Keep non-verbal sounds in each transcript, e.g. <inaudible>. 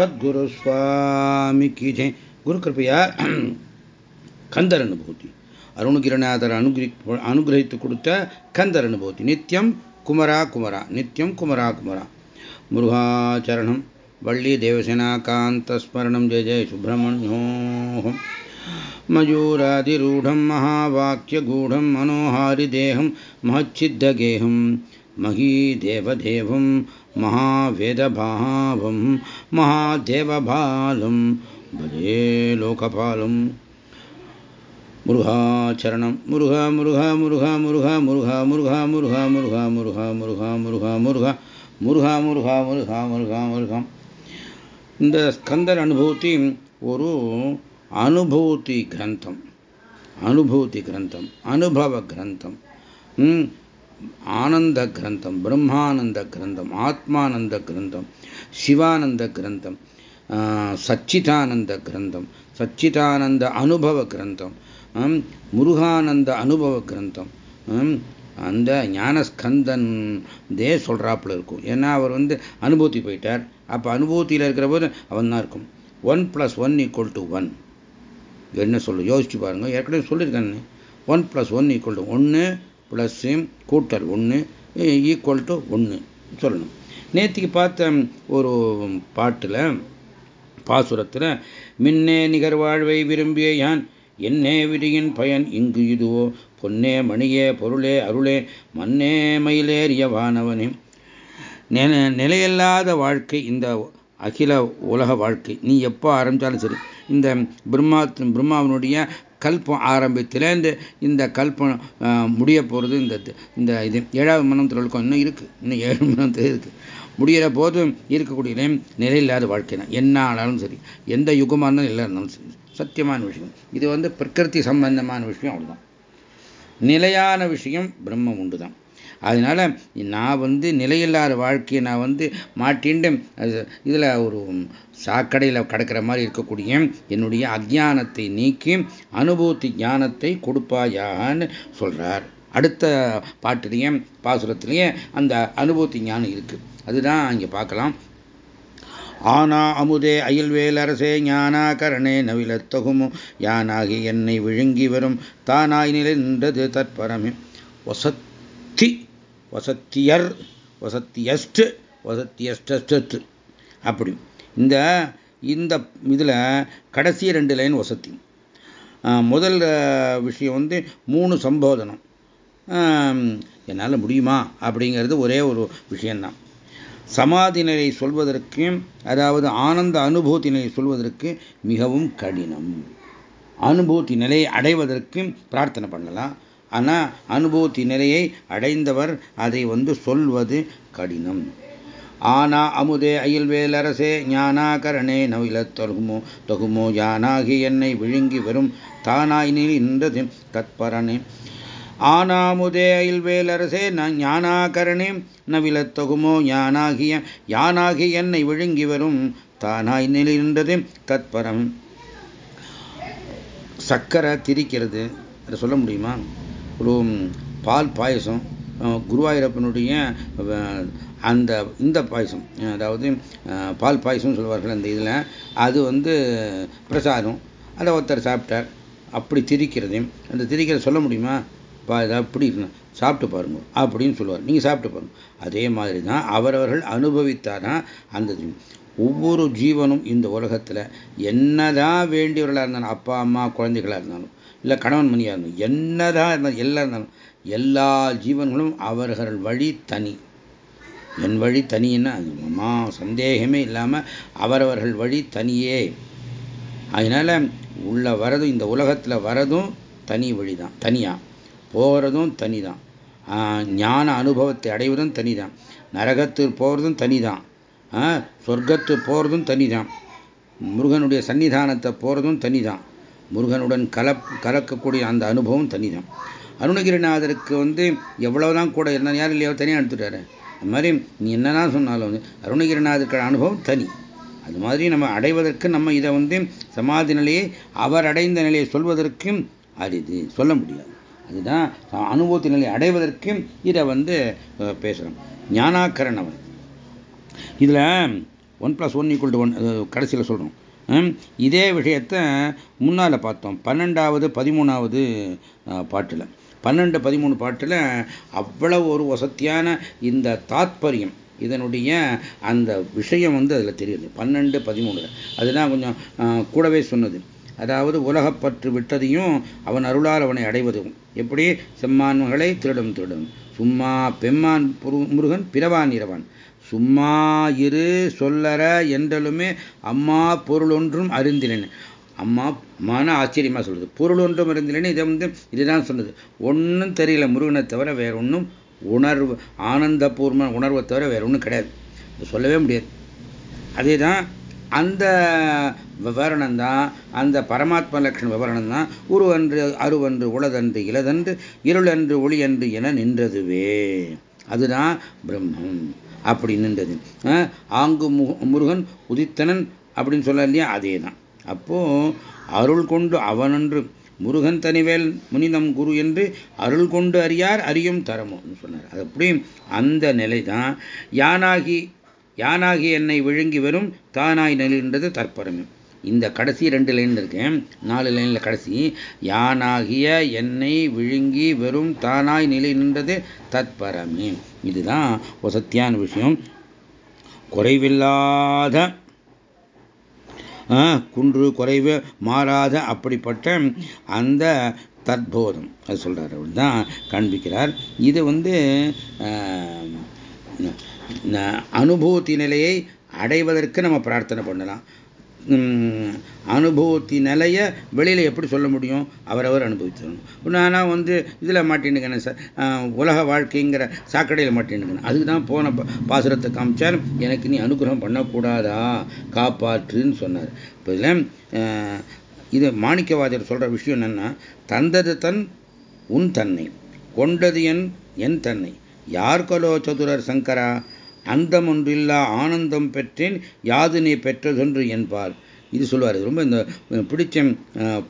சத்குரு சுவாமிக்கு ஜெய் குரு கிருப்பையா கந்தர் அனுபூதி அருணகிரிநாதர் அனுகிரி அனுகிரகித்து கொடுத்த கந்தர் அனுபூதி நித்தியம் குமரா குமரா நித்தியம் குமரா குமரா முருகாச்சரணம் வள்ளி தேவசேனாகாந்தஸ்மரணம் ஜெய ஜெய சுப்பிரமணியோகம் मयूरादिरूढं महावाक्यगूढं मनोहारिदेहं महच्चिद्दगेहं மகீதேவதேவம் மகாவேதபாவம் மகாதேவபாலும் பலே லோகபாலும் முருகாச்சரணம் முருகா முருகா முருகா முருகா முருகா முருகா முருகா முருகா முருகா முருகா முருகா முருகா முருகா முருகா முருகா முருகா முருகம் இந்த ஸ்கந்தர் அனுபூதி ஒரு அனுபூதி கிரந்தம் அனுபூதி கிரந்தம் அனுபவ கிரந்தம் ஆனந்த கிரந்தம் பிரம்மானந்த கிரந்தம் ஆத்மானந்த கிரந்தம் சிவானந்த கிரந்தம் சச்சிதானந்த கிரந்தம் சச்சிதானந்த அனுபவ கிரந்தம் முருகானந்த அனுபவ கிரந்தம் அந்த ஞானஸ்கந்தன் தே சொல்கிறாப்புல இருக்கும். ஏன்னா அவர் வந்து அனுபூத்தி போயிட்டார். அப்போ அனுபூத்தியில் இருக்கிற போது அவன் தான் இருக்கும். One plus one equal to one என்ன சொல்லு? யோசிச்சு பாருங்க. ஏற்கனவே சொல்லியிருக்கேன். One plus one equal to ஒன்று ப்ளஸ்ஸு கூட்டல் ஒன்று ஈக்குவல் டு ஒன்று சொல்லணும். நேற்றுக்கு பார்த்த ஒரு பாட்டில் பாசுரத்தில் மின்னே நிகர் வாழ்வை விரும்பிய யான் என்னே விதியின் பயன் இங்கு இதுவோ? பொன்னே மணியே பொருளே அருளே மண்ணே மயிலேறிய வானவனே. நிலையில்லாத வாழ்க்கை இந்த அகில உலக வாழ்க்கை. நீ எப்போ ஆரம்பித்தாலும் சரி இந்த பிரம்மா பிரம்மாவனுடைய கல்பம் ஆரம்பத்திலேருந்து இந்த கல்பம் முடிய போகிறது இந்த இந்த இது. ஏழாவது மனம் தொழிலுக்கும் இன்னும் இருக்குது இன்னும் ஏழு <laughs> மனம் இருக்குது முடிகிற போதும் இருக்கக்கூடிய நிலையில்லாத வாழ்க்கை தான். என்ன ஆனாலும் சரி எந்த யுகமாக இருந்தாலும் இல்லை இருந்தாலும் சரி. சத்தியமான விஷயம். இது வந்து பிரகிருதி சம்பந்தமான விஷயம் அவ்வளோதான் நிலையான விஷயம் பிரம்மம் உண்டு தான் அதனால நான் வந்து நிலையில்லாத வாழ்க்கையை நான் வந்து மாட்டிண்டு இதில் ஒரு சாக்கடையில் கிடக்கிற மாதிரி இருக்கக்கூடிய என்னுடைய அஜானத்தை நீக்கி அனுபூத்தி ஞானத்தை கொடுப்பாயான்னு சொல்கிறார் அடுத்த பாட்டிலையும் பாசுரத்திலையும் அந்த அனுபூத்தி ஞானம் இருக்குது அதுதான் இங்கே பார்க்கலாம். ஆனா அமுதே அயல்வேல் அரசே ஞானா கரணே நவிலத்தகுமோ யானாகி என்னை விழுங்கி வரும் தானாய் நிலைந்தது தற்பரமே. ஒசத் வசத்தியர் வசத்தியஸ்ட் வசத்தியஸ்ட் அப்படி. இந்த இந்த இதில் கடைசி ரெண்டு லைன் வசதி. முதல் விஷயம் வந்து மூணு சம்போதனம். என்னால் முடியுமா? அப்படிங்கிறது ஒரே ஒரு விஷயந்தான் சமாதி நிலை சொல்வதற்கு அதாவது ஆனந்த அனுபூதி நிலை சொல்வதற்கு மிகவும் கடினம். அனுபூதி நிலையை அடைவதற்கு பிரார்த்தனை பண்ணலாம். ஆனால் அனுபூதி நிலையை அடைந்தவர் அதை வந்து சொல்வது கடினம். ஆனா அமுதே அயில்வேலரசே ஞானாகரணே நவில தொகுமோ தொகுமோ யானாகி என்னை விழுங்கி வரும் தானாய் நின்றது தத்பரனே ஆனாமுதே அயில்வேலரசே நான் ஞானாகரணே நவிலத்தொகுமோ ஞானாகிய யானாகி என்னை விழுங்கி வரும் தானாய் நின்றது தத்பரம் சக்கரை திரிக்கிறது. அதை சொல்ல முடியுமா? ஒரு பால் பாயசம் குருவாயூரப்பனுடைய அந்த இந்த பாயசம் அதாவது பால் பாயசம்னு சொல்வார்கள் அந்த இதில் அது வந்து பிரசாதம் அதை ஒருத்தர் சாப்பிட்டார் அப்படி திரிக்கிறது அந்த திரிக்கிறத சொல்ல முடியுமா? அப்படி சாப்பிட்டு பாருங்க அப்படின்னு சொல்லுவார். நீங்கள் சாப்பிட்டு பாருங்க. அதே மாதிரி தான் அவரவர்கள் அனுபவித்தாதான் அந்த ஒவ்வொரு ஜீவனும் இந்த உலகத்தில் என்னதான் வேண்டியவர்களாக இருந்தாலும் அப்பா அம்மா குழந்தைகளாக இருந்தாலும் இல்லை கணவன் மணியாக இருந்தோம் என்னதான் இருந்தாலும் எல்லாம் இருந்தாலும் எல்லா ஜீவன்களும் அவர்கள் வழி தனி. என் வழி தனின்னா அம்மா சந்தேகமே இல்லாமல் அவரவர்கள் வழி தனியே. அதனால் உள்ள வரதும் இந்த உலகத்தில் வரதும் தனி வழி தான் தனியாக போகிறதும் தனி தான் ஞான அனுபவத்தை அடைவதும் தனி தான் நரகத்துக்கு போகிறதும் தனி தான் சொர்க்கத்து போகிறதும் தனி தான் முருகனுடைய சன்னிதானத்தை போகிறதும் தனி தான் முருகனுடன் கல கலக்கக்கூடிய அந்த அனுபவம் தனி தான் அருணகிரிநாதருக்கு வந்து எவ்வளவுதான் கூட என்ன யார் இல்லையோ தனியாக எடுத்துட்டாரு. அது மாதிரி நீ என்னதான் சொன்னாலும் வந்து அருணகிரிநாதருக்கு அனுபவம் தனி. அது மாதிரி நம்ம அடைவதற்கு நம்ம இதை வந்து சமாதி நிலையை அவர் அடைந்த நிலையை சொல்வதற்கும் அரிது. சொல்ல முடியாது. அதுதான் அனுபவத்தி நிலை அடைவதற்கும் இதை வந்து பேசுகிறோம் ஞானாக்கரணவன் இதில் one plus one equal to one கடைசியில் சொல்கிறோம் இதே விஷயத்த முன்னால் பார்த்தோம். பன்னெண்டாவது பதிமூணாவது பாட்டில். பன்னெண்டு பதிமூணு பாட்டில் அவ்வளவு ஒரு வசத்தியான இந்த தாத்பரியம் இதனுடைய அந்த விஷயம் வந்து அதில் தெரியுது. பன்னெண்டு பதிமூணு அதுதான் கொஞ்சம் கூடவே சொன்னது. அதாவது உலகப்பற்று விட்டதையும் அவன் அருளால் அவனை அடைவதும். எப்படி? செம்மான்களை திருடும் திருடும். சும்மா பெம்மான் முருகன் பிறவான் இரவான். சும்மா இரு சொல்லற என்றலுமே அம்மா பொருள் ஒன்றும் அறிந்தினேன் அம்மா மான ஆச்சரியமாக சொல்லுது பொருள் ஒன்றும் அறிந்தினேன்னு இதை வந்து இதுதான் சொன்னது. ஒன்றும் தெரியல முருகனை தவிர வேற ஒன்றும் உணர்வு ஆனந்தபூர்வ உணர்வை தவிர வேற ஒன்றும் கிடையாது சொல்லவே முடியாது. அதே தான் அந்த விவரணம் தான் அந்த பரமாத்ம லட்சண விவரணம் தான் உருவன்று அருவன்று உளதன்று இளதன்று இருளன்று ஒளியன்று என நின்றதுவே. அதுதான் பிரம்மம். அப்படி நின்றது. ஆங்கு முருகன் உதித்தனன் அப்படின்னு சொல்ல இல்லையா? அதே தான் அப்போ அருள் கொண்டு அவனன்று முருகன் தனிவேல் முனிதம் குரு என்று அருள் கொண்டு அறியார் அறியும் தரமும் சொன்னார். அது அப்படியும் அந்த நிலை தான் யானாகி யானாகி என்னை விழுங்கி வரும் தானாய் நிலைன்றது தற்பரமே. இந்த கடைசி ரெண்டு லைன் இருக்கேன். நாலு லைனில் கடைசி யானாகிய என்னை விழுங்கி வெறும் தானாய் நிலை நின்றது தற்பரமே. இதுதான் ஒரு சத்தியான விஷயம். குறைவில்லாத குன்று குறைவு மாறாத அப்படிப்பட்ட அந்த தற்போதம். அது சொல்கிறார் அவர் தான் காண்பிக்கிறார். இது வந்து அனுபூத்தி நிலையை அடைவதற்கு நம்ம பிரார்த்தனை பண்ணலாம். அனுபவத்தி நிலைய வெளியில் எப்படி சொல்ல முடியும்? அவரவர் அனுபவிச்சிடணும் நான் வந்து இதில் மாட்டின்னுக்கிறேன் சார் உலக வாழ்க்கைங்கிற சாக்கடையில் மாட்டின்னுக்கிறேன் அதுக்கு தான் போன பாசுரத்தை காமிச்சார். எனக்கு நீ அனுகிரகம் பண்ணக்கூடாதா? காப்பாற்றுன்னு சொன்னார். இப்போ இதில் இது மாணிக்கவாதர் சொல்கிற விஷயம் என்னென்னா தந்தது தன் உன் தன்னை கொண்டது என் என் தன்னை. யார் கலோ சதுரர் சங்கரா? அந்தம் ஒன்றில்லா ஆனந்தம் பெற்றேன் யாது நீ பெற்றதொன்று என்பார். இது சொல்லுவார் ரொம்ப இந்த பிடிச்ச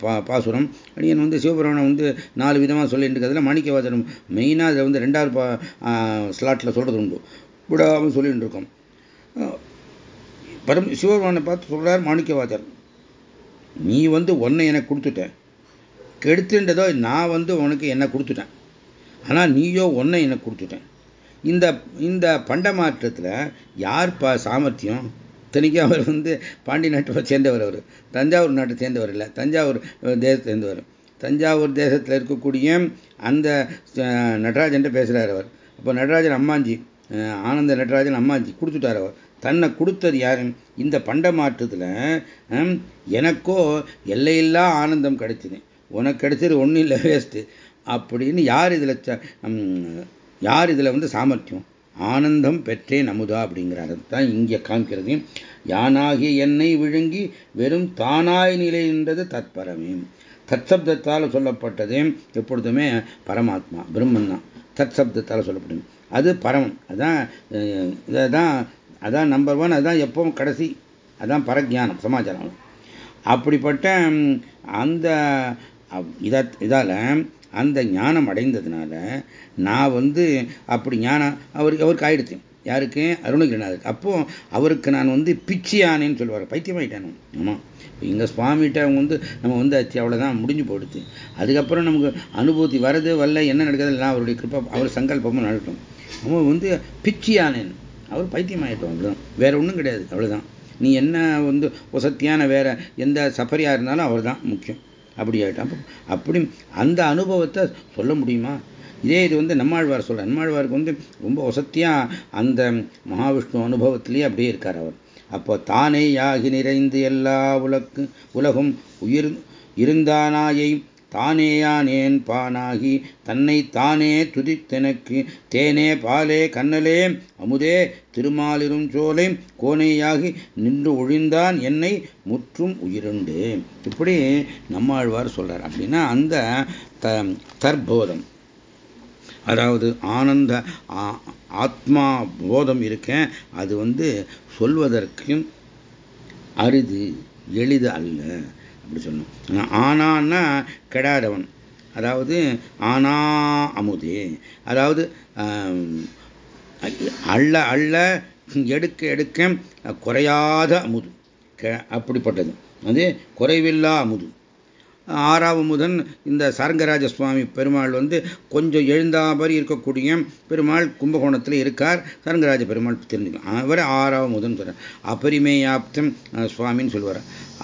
பா பாசுரம். அடியன் வந்து சிவபுராணம் வந்து நாலு விதமாக சொல்லிட்டு இருக்கிறதுல மாணிக்கவாதனம் மெயினாக அதை வந்து ரெண்டாவது பா ஸ்லாட்டில் சொல்கிறது உண்டு. விடாமல் சொல்லிட்டு இருக்கோம் பரம் சிவபெருமானை பார்த்து சொல்கிறார் மாணிக்கவாதர் நீ வந்து ஒன்றை எனக்கு கொடுத்துட்ட. கெடுத்துன்றதோ நான் வந்து உனக்கு என்ன கொடுத்துட்டேன். ஆனால் நீயோ ஒன்றை எனக்கு கொடுத்துட்டேன். இந்த இந்த பண்டமாற்றத்தில் யார் பா சாமர்த்தியம்? இத்தனைக்கும் அவர் வந்து பாண்டி நாட்டை சேர்ந்தவர் அவர். தஞ்சாவூர் நாட்டை சேர்ந்தவர் இல்லை. தஞ்சாவூர் தேசத்தை சேர்ந்தவர். தஞ்சாவூர் தேசத்தில் இருக்கக்கூடிய அந்த நடராஜன்ட்ட பேசுகிறார் அவர். அப்போ நடராஜன் அம்மாஞ்சி ஆனந்த நடராஜன் அம்மாஞ்சி கொடுத்துட்டார் அவர். தன்னை கொடுத்தது யாரு? இந்த பண்டமாற்றத்தில் எனக்கோ எல்லையில்லா ஆனந்தம் கிடைச்சிது உனக்கு கிடைச்சது ஒன்றும் இல்லை வேஸ்ட்டு அப்படின்னு யார் இதில் யார் இதில் வந்து சாமர்த்தியம்? ஆனந்தம் பெற்றேன் அமுதா அப்படிங்கிறார். தான் இங்கே காமிக்கிறது. யானாகி என்னை விழுங்கி வெறும் தானாய் நிலைன்றது தற்பரமே. தற்சப்தத்தால் சொல்லப்பட்டது எப்பொழுதுமே பரமாத்மா பிரம்மன் தான் தற்சப்தத்தால் சொல்லப்பட்டது. அது பரமம் அதான் இதான் அதான் நம்பர் ஒன் அதுதான் எப்பவும் கடைசி. அதான் பரஜானம் சமாச்சாரம். அப்படிப்பட்ட அந்த இத இதால் அந்த ஞானம் அடைந்ததுனால நான் வந்து அப்படி ஞானம் அவருக்கு அவருக்கு ஆயிடுச்சு. யாருக்கு? அருணகிரிநாதருக்கு. அப்போ அவருக்கு நான் வந்து பிச்சியானேன்னு சொல்லுவார். பைத்தியமாயிட்டானு. ஆமாம் எங்கள் சுவாமிகிட்ட அவங்க வந்து நம்ம வந்து அச்சு அவ்வளோதான் முடிஞ்சு போயிடுச்சு. அதுக்கப்புறம் நமக்கு அனுபூதி வரது வரல என்ன நடக்குது அவருடைய கிருப்பா அவர் சங்கல்பமும் நடக்கும். அவன் வந்து பிச்சியானேன் அவர் பைத்தியம் ஆகிட்டோம் அவ்வளோதான் வேற ஒன்றும் கிடையாது. அவ்வளோதான் நீ என்ன வந்து வசத்தியான வேற எந்த சஃபரியாக இருந்தாலும் அவர் தான் முக்கியம். அப்படி ஆகிட்டான் அப்படி அந்த அனுபவத்தை சொல்ல முடியுமா? இதே இது வந்து நம்மாழ்வார் சொல்ற நம்மாழ்வாருக்கு வந்து ரொம்ப வசத்தியாக அந்த மகாவிஷ்ணு அனுபவத்திலேயே அப்படியே இருக்கார் அவர். அப்போ தானே யாகி நிறைந்து எல்லா உலக்கு உலகும் உயிர் இருந்தானாயை தானேயானேன் பானாகி தன்னை தானே துதித்தெனக்கு தேனே பாலே கண்ணலே அமுதே திருமாலிரும் சோலை கோனையாகி நின்று ஒழிந்தான் என்னை முற்றும் உயிருண்டு. இப்படி நம்மாழ்வார் சொல்றார். அப்படின்னா அந்த தற்போதம் அதாவது ஆனந்த ஆத்மா போதம் இருக்கேன் அது வந்து சொல்வதற்கும் அரிது எளிது அல்ல. அப்படி சொல்லணும். ஆனான்னா கெடாதவன். அதாவது ஆனா அமுது. அதாவது அள்ள அள்ள எடுக்க எடுக்க குறையாத அமுது. அப்படிப்பட்டது. அது குறைவில்லா அமுது. ஆறாவது முதன் இந்த சாரங்கராஜ சுவாமி பெருமாள் வந்து கொஞ்சம் எழுந்தா மாதிரி இருக்கக்கூடிய பெருமாள் கும்பகோணத்தில் இருக்கார். சாரங்கராஜ பெருமாள் தெரிஞ்சுக்கலாம் அவர் ஆறாவது முதன் சொல்கிறார் அபரிமேயாப்தம் சுவாமின்னு சொல்லுவார்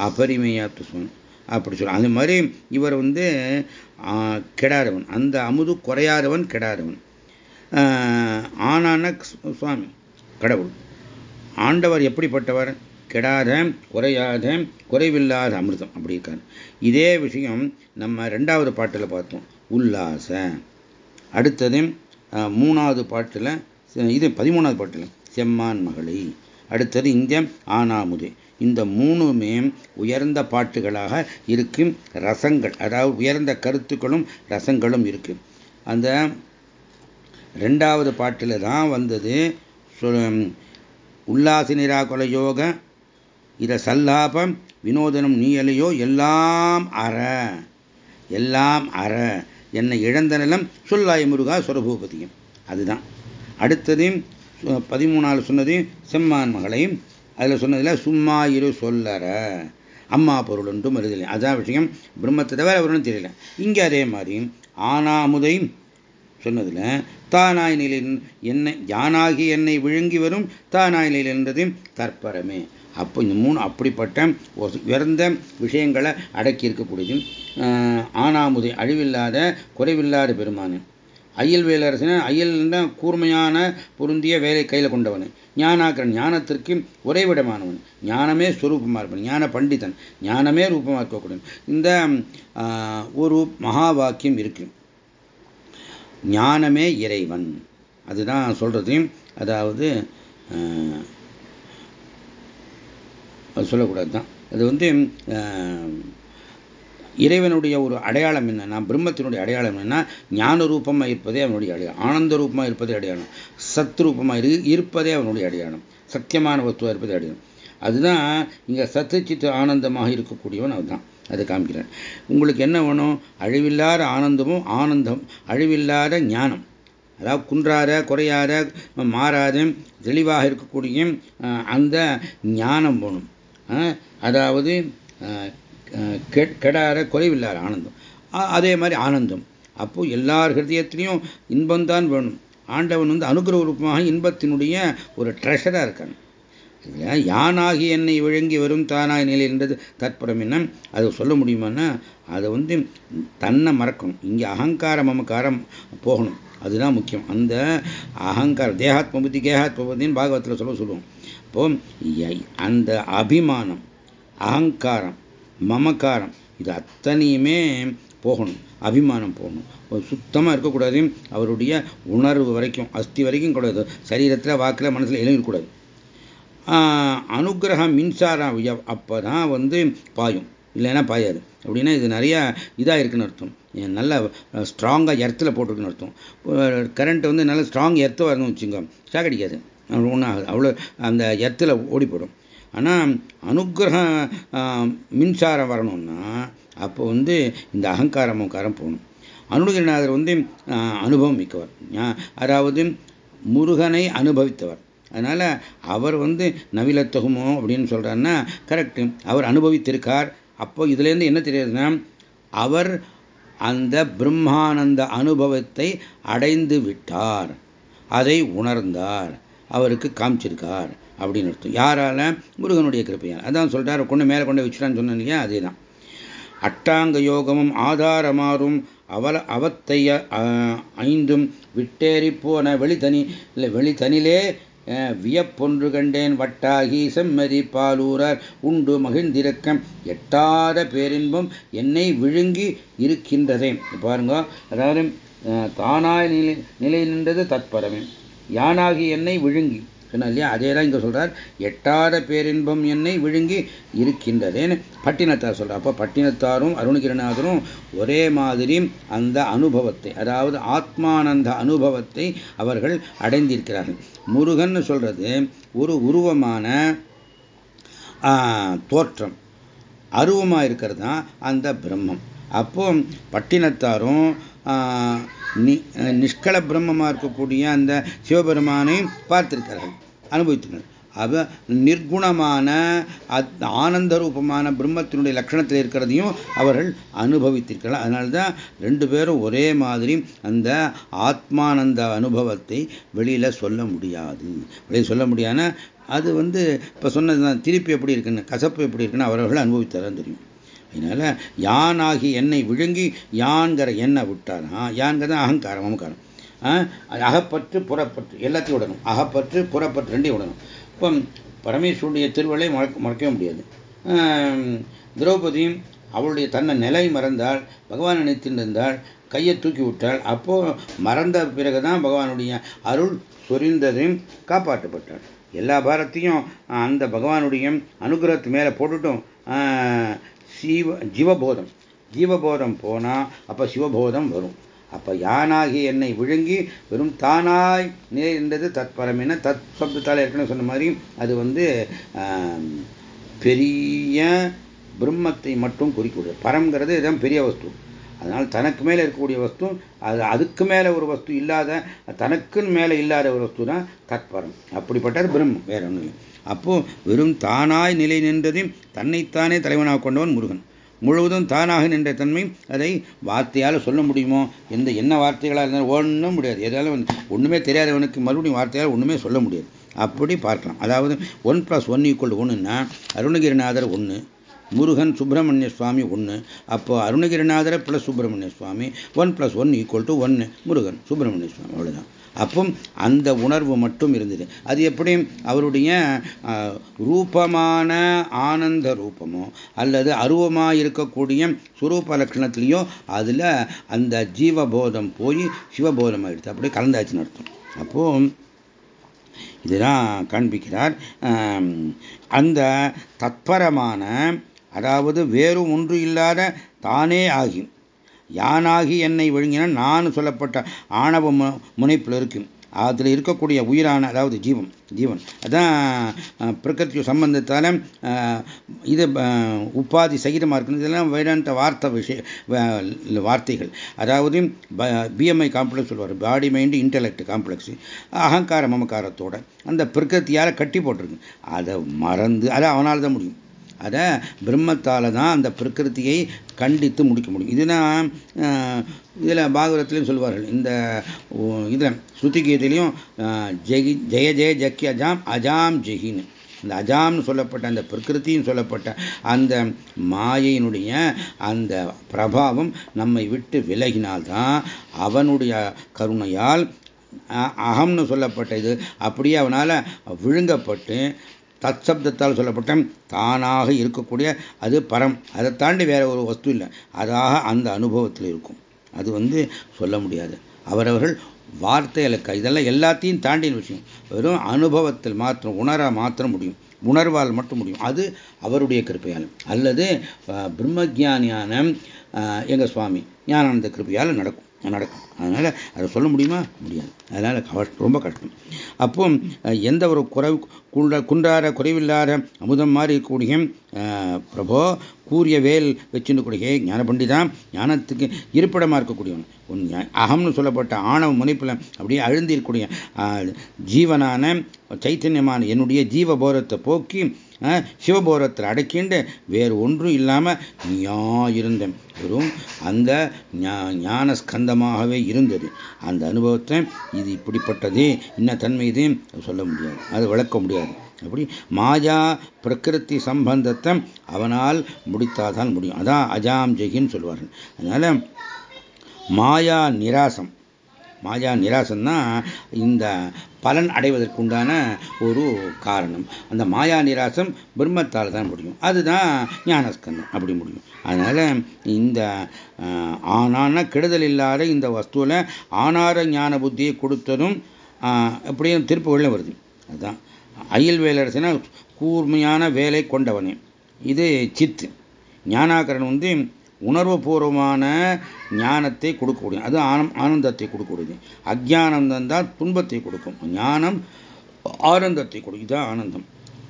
அபரிமேயாப்த சுவாமி. அப்படி சொல்ல அந்த மாதிரி இவர் வந்து கெடாரவன். அந்த அமுது குறையாதவன் கெடாரவன். ஆனான சுவாமி கடவுள். ஆண்டவர் எப்படிப்பட்டவர்? கெடாத குறையாத குறைவில்லாத அமிர்தம். அப்படி இருக்காரு. இதே விஷயம் நம்ம ரெண்டாவது பாட்டில் பார்த்தோம். உல்லாச. அடுத்தது மூணாவது பாட்டில் இது பதிமூணாவது பாட்டில் செம்மான் மகளை. அடுத்தது இந்த ஆனாமுதே இந்த மூணுமே உயர்ந்த பாட்டுகளாக இருக்கும் ரசங்கள் அதாவது உயர்ந்த கருத்துக்களும் ரசங்களும் இருக்கு. அந்த ரெண்டாவது பாட்டில் தான் வந்தது உல்லாச நிராகுல யோக இதை சல்லாபம் வினோதனம் நீயலையோ எல்லாம் அற. எல்லாம் அற. என்னை இழந்த நிலம் சொல்லாய் முருகா சுரபூபதியும். அதுதான். அடுத்ததையும் பதிமூணாவது சொன்னதையும் செம்மான் மகளையும் அதில் சொன்னதில் சும்மா இரு சொல்லற. அம்மா பொருள் ஒன்றும் வருதில்லை அதான் விஷயம். பிரம்மத்தை தவிர அவருன்னு தெரியல. இங்கே அதே மாதிரி ஆனாமுதையும் சொன்னதில் தானாய் நிலையில் என்னை யானாகி என்னை விழுங்கி வரும் தானாய் நிலை என்றதையும் தற்பரமே. அப்போ இந்த மூணு அப்படிப்பட்ட உயர்ந்த விஷயங்களை அடக்கி இருக்கக்கூடியது. ஆனாமுதை அழிவில்லாத குறைவில்லாத பெருமானு. அயல் வேலரசன் அயல் கூர்மையான பொருந்திய வேலை கையில் கொண்டவன். ஞானாக்கரன் ஞானத்திற்கு உறைவிடமானவன். ஞானமே ஸ்வரூபமாக இருப்பன் ஞான பண்டிதன். ஞானமே ரூபமாக இருக்கக்கூடிய இந்த ஒரு மகா வாக்கியம் இருக்கு. ஞானமே இறைவன். அதுதான் சொல்றது. அதாவது அது சொல்லக்கூடாது தான் அது வந்து இறைவனுடைய ஒரு அடையாளம் என்னன்னா பிரம்மத்தினுடைய அடையாளம் என்னன்னா ஞான ரூபமாக இருப்பதே அவனுடைய அடையாளம். ஆனந்த ரூபமாக இருப்பதே அடையாளம். சத் ரூபமாக இரு இருப்பதே அவனுடைய அடையாளம். சத்தியமான வத்துவாக இருப்பதே அடையாளம். அதுதான் இங்கே சத்து சித்து ஆனந்தமாக இருக்கக்கூடியவன் அதுதான் அதை காமிக்கிறேன். உங்களுக்கு என்ன வேணும்? அழிவில்லாத ஆனந்தமும் ஆனந்தம். அழிவில்லாத ஞானம். அதாவது குன்றாத குறையாத மாறாத தெளிவாக இருக்கக்கூடிய அந்த ஞானம் வேணும். அதாவது கெடார குறைவில்லாத ஆனந்தம். அதே மாதிரி ஆனந்தம். அப்போ எல்லார் ஹிருதயத்திலையும் இன்பம்தான் வேணும். ஆண்டவன் வந்து அனுகிரக ரூபமாக இன்பத்தினுடைய ஒரு ட்ரெஷராக இருக்கான். இதில் யானாகி என்னை விழுங்கி வரும் தானாக நிலை என்றது தற்பரம் என்ன? அதை சொல்ல முடியுமான்னா அதை வந்து தன்னை மறக்கணும். இங்கே அகங்கார மமக்காரம் போகணும். அதுதான் முக்கியம். அந்த அகங்காரம் தேகாத்ம புத்தி கேகாத்ம புத்தின்னு பாகவத்தில் சொல்ல சொல்லுவோம். இப்போ அந்த அபிமானம் அகங்காரம் மமக்காரம் இது அத்தனையுமே போகணும். அபிமானம் போகணும். சுத்தமாக இருக்கக்கூடாது. அவருடைய உணர்வு வரைக்கும் அஸ்தி வரைக்கும் கூடாது. சரீரத்தில் வாக்கில் மனசில் எழுதக்கூடாது அனுகிரகம் மின்சாரம் அப்போ தான் வந்து பாயும். இல்லைன்னா பாயாது. அப்படின்னா இது நிறையா இதாக இருக்குன்னு அர்த்தம். நல்ல ஸ்ட்ராங்காக எர்த்தில் போட்டிருக்குன்னு அர்த்தம். கரண்ட் வந்து நல்ல ஸ்ட்ராங் எர்த்து வரணும்னு வச்சுங்க ஷாக் அடிக்காது ஒன்றும் ஆகுது அவ்வளோ அந்த எத்தில் ஓடி ஆனால் அனுகிரகம் மின்சாரம் வரணும்னா அப்போ வந்து இந்த அகங்காரம் அகங்காரம் போகணும். அனுகிரநாதர் வந்து அனுபவம் மிக்கவர். அதாவது முருகனை அனுபவித்தவர். அதனால் அவர் வந்து நவிலத்தகுமோ அப்படின்னு சொல்கிறாருன்னா கரெக்டு அவர் அனுபவித்திருக்கார். அப்போ இதுலேருந்து என்ன தெரியுதுன்னா அவர் அந்த பிரம்மானந்த அனுபவத்தை அடைந்து விட்டார். அதை உணர்ந்தார். அவருக்கு காமிச்சிருக்கார் அப்படின்னு அர்த்தம். யாரால? முருகனுடைய கிருப்பையால். அதான் சொல்றாரு கொண்டு மேலே கொண்டு வச்சுட்டான்னு சொன்னேன் இல்லையா? அதே தான் அட்டாங்க யோகமும் ஆதாரமாறும் அவல அவத்தைய ஐந்தும் விட்டேறி போன வெளித்தனி இல்லை வெளித்தனிலே வியப்பொன்று கண்டேன். வட்டாகி செம்மதி பாலூரர் உண்டு மகிழ்ந்திருக்கம் எட்டாத பேரின்பம் என்னை விழுங்கி இருக்கின்றதே. பாருங்க அதாவது தானாய் நிலை நிலை நின்றது தற்பரமே. யானாகி என்னை விழுங்கி. சொன்னா இல்லையா? அதே தான் இங்கே சொல்கிறார் எட்டாத பேரின்பம் என்னை விழுங்கி இருக்கின்றதேன்னு பட்டினத்தார் சொல்கிறார் அப்போ பட்டினத்தாரும் அருணகிரிநாதரும் ஒரே மாதிரி அந்த அனுபவத்தை அதாவது ஆத்மானந்த அனுபவத்தை அவர்கள் அடைந்திருக்கிறார்கள். முருகன் சொல்கிறது ஒரு உருவமான தோற்றம். அருவமாக இருக்கிறது? தான் அந்த பிரம்மம். அப்போ பட்டினத்தாரும் நிஷ்கள பிரம்மமாக இருக்கக்கூடிய அந்த சிவபெருமானை பார்த்திருக்கிறார்கள் அனுபவித்துள்ளனர். அவ நிர்குணமான ஆனந்த ரூபமான பிரம்மத்தினுடைய லட்சணத்தில் இருக்கிறதையும் அவர்கள் அனுபவித்திருக்கிறார் அதனால்தான் ரெண்டு பேரும் ஒரே மாதிரி அந்த ஆத்மானந்த அனுபவத்தை வெளியில் சொல்ல முடியாது. வெளியில் சொல்ல முடியாத அது வந்து இப்போ சொன்னது திருப்பி எப்படி இருக்குன்னு கசப்பு எப்படி இருக்குன்னு அவர்கள் அனுபவித்தாதான் தெரியும். அதனால யானாகி என்னை விழுங்கி யான்கிற என்ன விட்டாரா. யான்கிற அகங்காரம் அகங்காரம் அகப்பற்று புறப்பற்று எல்லாத்தையும் விடணும். அகப்பற்று புறப்பற்று ரெண்டையும் விடணும். இப்போ பரமேஸ்வருடைய திருவள்ளை மறக்க மறக்கவே முடியாது. திரௌபதியும் அவளுடைய தன்னை நிலை மறந்தால் பகவான் நினைத்திருந்தால் கையை தூக்கி விட்டாள் அப்போ மறந்த பிறகுதான் பகவானுடைய அருள் சொரிந்ததையும் காப்பாற்றப்பட்டாள் எல்லா பாரத்தையும் அந்த பகவானுடைய அனுகிரகத்து மேலே போட்டுட்டும். சீவ ஜீவபோதம். ஜீவபோதம் போனால் அப்போ சிவபோதம் வரும். அப்போ யானாகி என்னை விழுங்கி வெறும் தானாய் நேர்ந்தது என்ன? தத் சப்தத்தால் ஏற்கனவே சொன்ன மாதிரி அது வந்து பெரிய பிரம்மத்தை மட்டும் குறிக்கக்கூடிய பரம்ங்கிறது இதுதான் பெரிய வஸ்து. அதனால் தனக்கு மேலே இருக்கக்கூடிய வஸ்து அது அதுக்கு மேலே ஒரு வஸ்து இல்லாத தனக்குன்னு மேலே இல்லாத ஒரு வஸ்து தான் தத்பரம் அப்படிப்பட்டது பிரம்மம் வேற ஒன்றும் அப்போ வெறும் தானாய் நிலை நின்றதையும் தன்னைத்தானே தலைவனாக கொண்டவன் முருகன். முழுவதும் தானாக நின்ற தன்மை அதை வார்த்தையால் சொல்ல முடியுமோ? எந்த என்ன வார்த்தைகளாக இருந்தாலும் ஒன்றும் முடியாது. எதாலும் ஒன்றுமே தெரியாதவனுக்கு மறுபடியும் வார்த்தையால் ஒன்றுமே சொல்ல முடியாது. அப்படி பார்க்கலாம். அதாவது ஒன் ப்ளஸ் ஒன் ஈக்குவல் ஒன்றுன்னா அருணகிரிநாதர் ஒன்று முருகன் சுப்பிரமணிய சுவாமி ஒன்று அப்போ Arunagirinathar plus Subramanya Swami one plus one equal to ஒன்று முருகன் சுப்பிரமணிய சுவாமி அவ்வளோதான் அப்போ அந்த உணர்வு மட்டும் இருந்தது. அது எப்படி? அவருடைய ரூபமான ஆனந்த ரூபமோ அல்லது அருவமாக இருக்கக்கூடிய சுரூப லட்சணத்திலையோ அதில் அந்த ஜீவபோதம் போய் சிவபோதம் ஆயிடுச்சு அப்படியே கலந்தாச்சுன்னு அர்த்தம். அப்போ இதுதான் காண்பிக்கிறார். அந்த தத்பரமான அதாவது வேறு ஒன்று இல்லாத தானே ஆகியும் யானாகி என்னை விழுங்கின? நான் சொல்லப்பட்ட ஆணவ முனைப்பில் இருக்கு அதில் இருக்கக்கூடிய உயிரான அதாவது ஜீவம் ஜீவன். அதான் பிரகிருதி சம்பந்தத்தால் இது உப்பாதி சகிதமாக இருக்கணும் இதெல்லாம் வேதாந்த வார்த்தை விஷய வார்த்தைகள். அதாவது பிஎம்ஐ காம்ப்ளெக்ஸ் சொல்லுவார் பாடி மைண்டு இன்டலெக்ட் காம்ப்ளெக்ஸ் அகங்கார மமக்காரத்தோட. அந்த பிரகிருத்தியால் கட்டி போட்டிருக்கு. அதை மறந்து அதை அவனால் தான் முடியும். அதை பிரம்மத்தால் தான் அந்த பிரகிருத்தியை கண்டித்து முடிக்க முடியும். இதுதான் இதில் பாகவதத்திலையும் சொல்வார்கள். இந்த இதில் ஸ்ருதிகீதையிலையும் ஜெகி ஜெய ஜெய ஜக்கி அஜாம் அஜாம் ஜெகின்னு. இந்த அஜாம்னு சொல்லப்பட்ட அந்த பிரகிருத்தின்னு சொல்லப்பட்ட அந்த மாயையினுடைய அந்த பிரபாவம் நம்மை விட்டு விலகினால்தான் அவனுடைய கருணையால் அகம்னு சொல்லப்பட்ட இது அப்படியே அவனால் விழுங்கப்பட்டு தத் சப்தத்தால் சொல்லப்பட்ட தானாக இருக்கக்கூடிய அது பரம். அதை தாண்டி வேற ஒரு வஸ்து இல்லை. அதாக அந்த அனுபவத்தில் இருக்கும். அது வந்து சொல்ல முடியாது. அவரவர்கள் வார்த்தைகளுக்கு இதெல்லாம் எல்லாத்தையும் தாண்டின விஷயம். வெறும் அனுபவத்தில் மாத்திரம் உணர மாத்திரம் முடியும். உணர்வால் மட்டும் முடியும். அது அவருடைய கிருப்பையால். அல்லது பிரம்மஜானியான எங்கள் சுவாமி ஞானானந்த கிருப்பையால் நடக்கும். நடக்கும். அதனால் அதை சொல்ல முடியுமா? முடியாது. அதனால் ரொம்ப கஷ்டம். அப்போ எந்த ஒரு குறை குண்ட குன்றார குறைவில்லாத அமுதம் மாதிரி இருக்கக்கூடிய பிரபோ கூறிய வேல் வச்சுன்னு கூடிய ஞான ஞானத்துக்கு இருப்பிடமாக இருக்கக்கூடியவன். உன் அகம்னு சொல்லப்பட்ட ஆணவ முனைப்பில் அப்படியே அழுந்திருக்கக்கூடிய ஜீவனான சைத்தன்யமான என்னுடைய ஜீவபோரத்தை போக்கி சிவபோரத்தில் அடக்கிண்டு வேறு ஒன்றும் இல்லாமல் நீயா இருந்தேன். வெறும் அந்த ஞான ஸ்கந்தமாகவே இருந்தது. அந்த அனுபவத்தை இது இப்படிப்பட்டது இன்ன தன்மை இது சொல்ல முடியாது. அது விளக்க முடியாது. அப்படி மாயா பிரகிருத்தி சம்பந்தத்தை அவனால் முடித்தாதான் முடியும். அதான் அஜாம் ஜெகின்னு சொல்லுவார்கள் அதனால மாயா நிராசம். மாயா நிராசம்தான் இந்த பலன் அடைவதற்குண்டான ஒரு காரணம். அந்த மாயா நிராசம் பிரம்மத்தால் தான் முடியும். அதுதான் ஞானஸ்கந்தம் அப்படி முடியும். அதனால் இந்த ஆனான கெடுதல் இல்லாத இந்த வஸ்துவில் ஆனார ஞான புத்தியை கொடுத்ததும் எப்படியும் திருப்புகளில் வருது. அதுதான். அயல் வேலரசனா கூர்மையான வேலை கொண்டவனே. இது சித்து. ஞானாகரன் வந்து உணர்வுபூர்வமான ஞானத்தை கொடுக்கக்கூடிய அது ஆனம் ஆனந்தத்தை கொடுக்கக்கூடியது அஜானந்தம் தான் துன்பத்தை கொடுக்கும். ஞானம் ஆனந்தத்தை கொடுக்கும். இதுதான் ஆனந்தம்.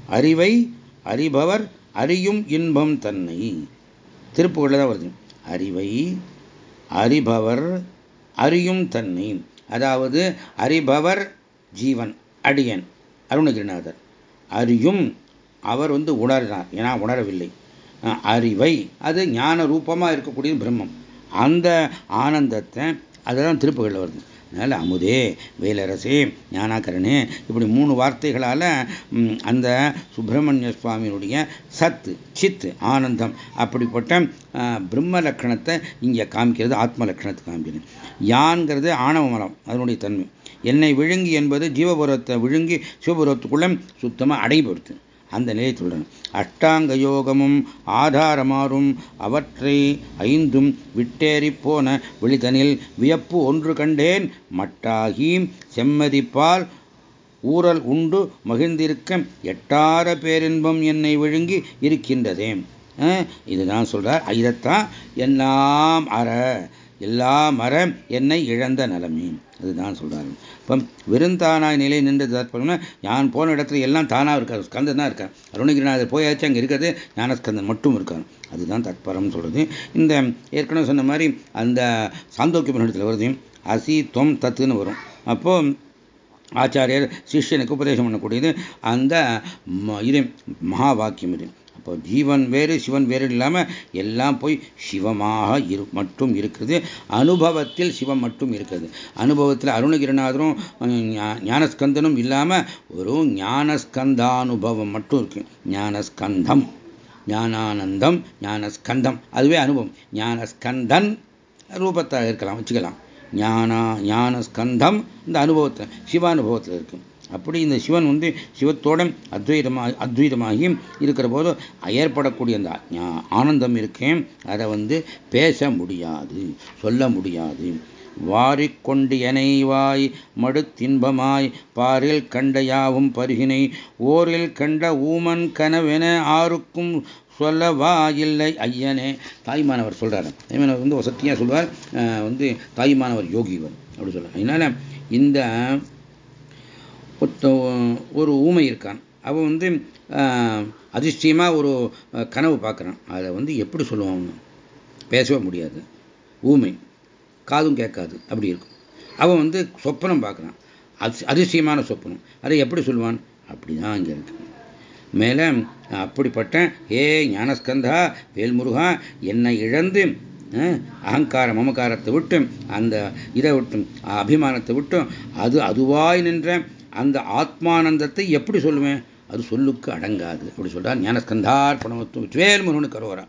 அறிவை அறிபவர் அறியும் இன்பம் தன்னை. திருப்புகளில் தான் வருது. அறிவை அறிபவர் அறியும் தன்னை. அதாவது அறிபவர் ஜீவன் அடியன் அருணகிரிநாதர். அறியும் அவர் வந்து உணர்றார் ஏன்னா உணரவில்லை. அறிவை அது ஞான ரூபமாக இருக்கக்கூடிய பிரம்மம். அந்த ஆனந்தத்தை அதுதான் திருப்புகளில் வருது. அதனால் அமுதே வேலரசே ஞானாக்கரனே இப்படி மூணு வார்த்தைகளால் அந்த சுப்பிரமணிய சுவாமியினுடைய சத்து சித்து ஆனந்தம் அப்படிப்பட்ட பிரம்ம லக்ஷணத்தை இங்கே காமிக்கிறது ஆத்ம லக்ஷணத்தை காமிக்கிறது. யான்கிறது ஆணவ மரம் அதனுடைய தன்மை. என்னை விழுங்கி என்பது ஜீவபுரத்தை விழுங்கி சிவபுரத்துக்குள்ள சுத்தமாக அடைபடுத்து. அந்த நிலையை சொல்லணும் அஷ்டாங்க யோகமும் ஆதாரமாறும் அவற்றை ஐந்தும் விட்டேறி போன விழிதனில் வியப்பு ஒன்று கண்டேன். மட்டாகி செம்மதிப்பால் ஊரல் உண்டு மகிழ்ந்திருக்க எட்டார பேரின்பம் என்னை விழுங்கி இருக்கின்றதே. இதுதான் சொல்றார். இதைத்தான் எல்லாம் அற எல்லாம் மரம் என்னை இழந்த நலமே அதுதான் சொல்றாரு. இப்போ விருந்தானாய் நிலை நின்று தற்பனா யான் போன இடத்துல எல்லாம் தானாக இருக்கார். ஸ்கந்தன் தான் இருக்கார். அருணகிரிநாதர் போயாச்சு அங்கே இருக்கிறது ஞானஸ்கந்தன் மட்டும் இருக்கார். அதுதான் தற்பரம் சொல்றது. இந்த ஏற்கனவே சொன்ன மாதிரி அந்த சாந்தோக்கிய இடத்துல வருது அசி தொம் தத்துன்னு வரும். அப்போ ஆச்சாரியர் சிஷ்யனுக்கு உபதேசம் பண்ணக்கூடியது அந்த இது மகா வாக்கியம் இது. அப்போ ஜீவன் வேறு சிவன் வேறு இல்லாமல் எல்லாம் போய் சிவமாக இரு மட்டும் இருக்கிறது. அனுபவத்தில் சிவம் மட்டும் இருக்கிறது. அனுபவத்தில் அருணகிரிநாதரும் ஞானஸ்கந்தனும் இல்லாமல் ஒரு ஞானஸ்கந்தானுபவம் மட்டும் இருக்கு. ஞானஸ்கந்தம் ஞானானந்தம் ஞானஸ்கந்தம். அதுவே அனுபவம். ஞானஸ்கந்தன் ரூபத்தை இருக்கலாம் வச்சுக்கலாம். ஞானா ஞானஸ்கந்தம் இந்த அனுபவத்தில் சிவானுபவத்தில் இருக்குது அப்படி இந்த சிவன் வந்து சிவத்தோட அத்வைதமாக அத்வைதமாகி இருக்கிற போது ஏற்படக்கூடிய அந்த ஆனந்தம் இருக்கேன் அதை வந்து பேச முடியாது சொல்ல முடியாது. வாரிக்கொண்டு எனைவாய் மடுத்தின்பமாய் பாரில் கண்ட யாவும் பருகினை ஓரில் கண்ட ஊமன் கனவென ஆருக்கும் சொல்லவா இல்லை ஐயனே. தாய்மானவர் சொல்கிறார் தாய்மானவர் வந்து வசத்தியா சொல்வார். வந்து தாய்மானவர் யோகிவர். அப்படி சொல்கிறார் அதனால் இந்த ஒரு ஊமை இருக்கான். அவன் வந்து அதிர்ஷ்டியமாக ஒரு கனவு பார்க்குறான். அதை வந்து எப்படி சொல்லுவான் பேசவே முடியாது. ஊமை. காதும் கேட்காது. அப்படி இருக்கும். அவன் வந்து சொப்பனம் பார்க்குறான். அதிசயமான சொப்பனம். அதை எப்படி சொல்லுவான்? அப்படிதான் இங்கே இருக்கு. மேலே அப்படிப்பட்ட ஏ ஞானஸ்கந்தா வேல்முருகா என்னை இழந்து அகங்கார மமகாரத்தை விட்டு அந்த இதை விட்டு அபிமானத்தை விட்டு அது அதுவாய் நின்ற அந்த ஆத்மானந்தத்தை எப்படி சொல்லுவேன்? அது சொல்லுக்கு அடங்காது. அப்படி சொல்றார் ஞானஸ்கந்தார் பணமத்துவம் வேல் முருகனு கரோரா.